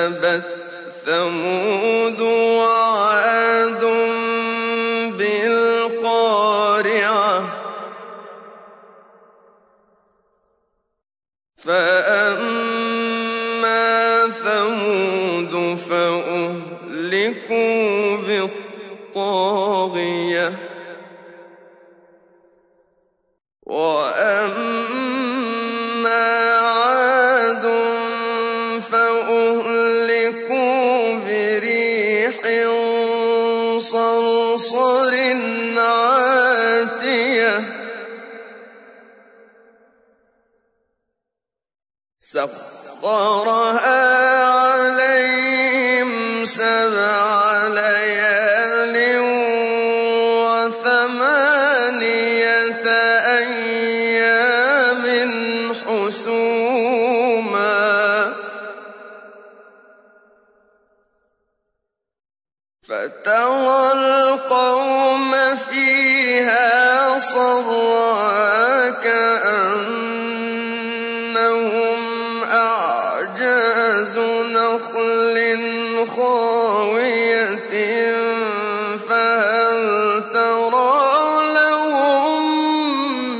كذبت ثمود وعاد بالقارعة. فأما ثمود فأهلكوا بالطاغية. سخرها خاوية فهل ترى لهم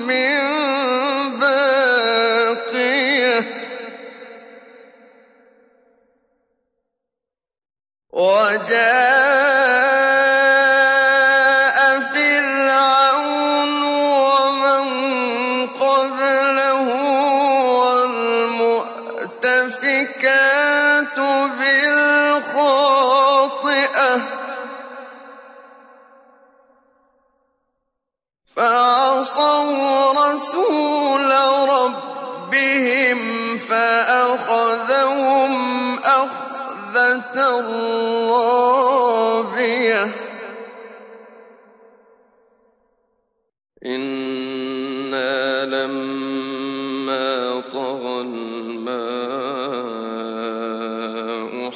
من باقية؟ وجاء رسول ربهم فأخذهم أخذة رابية إنا لما طغى الماء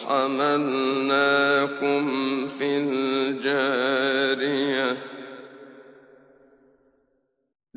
حملناكم في الجارية.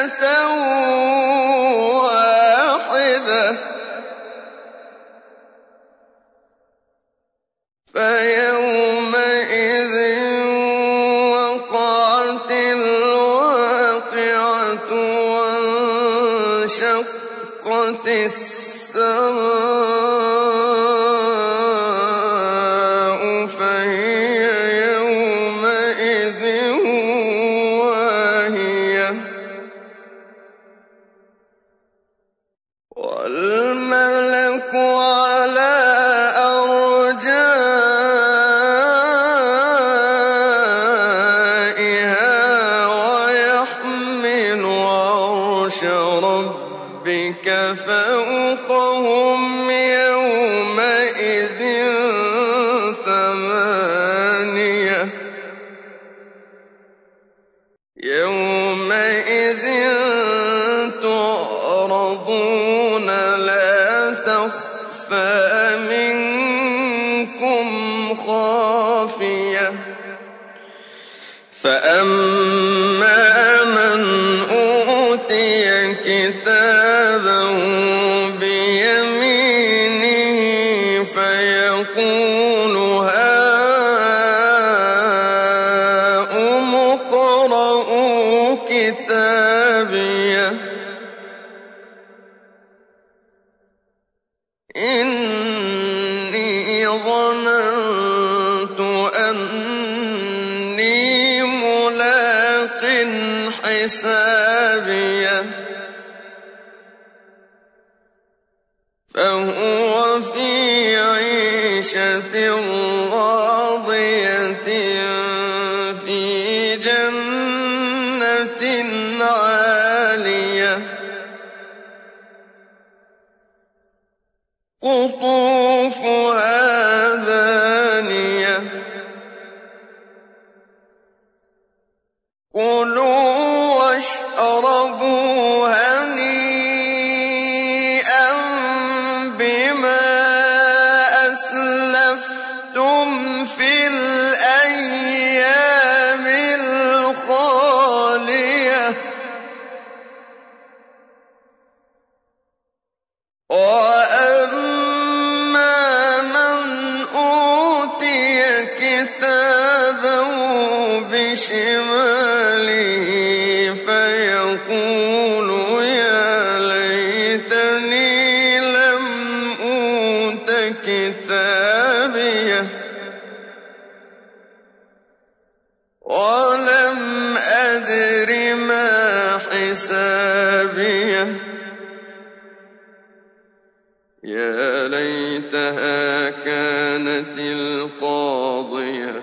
دكة ربك فوقهم يومئذ ثمانية. يومئذ تعرضون لا تخفى منكم خافية. فأما حسابيه فهو في عيشة راضية في جنة عالية. قطوفها بشماله فيقول يا ليتني لم أوت كتابيه ولم أدر ما حسابيه يا ليتها كانت القاضية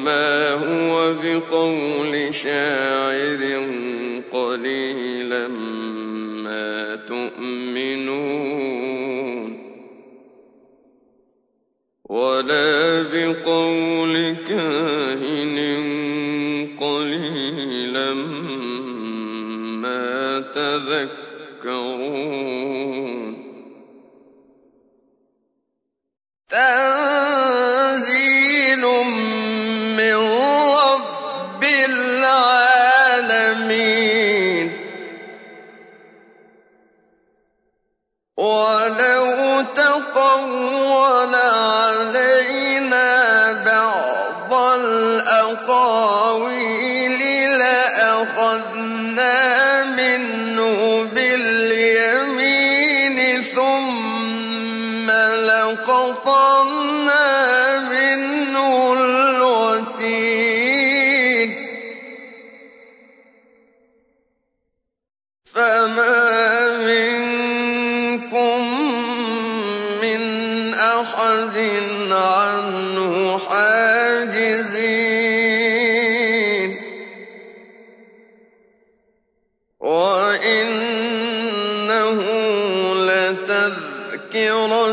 وما هو بقول شاعر قليلا ما تؤمنون ولا بقول كاهن تقول علينا بعض الأقاويل لأخذنا منه باليمين ثم لقطعنا منه تذكرة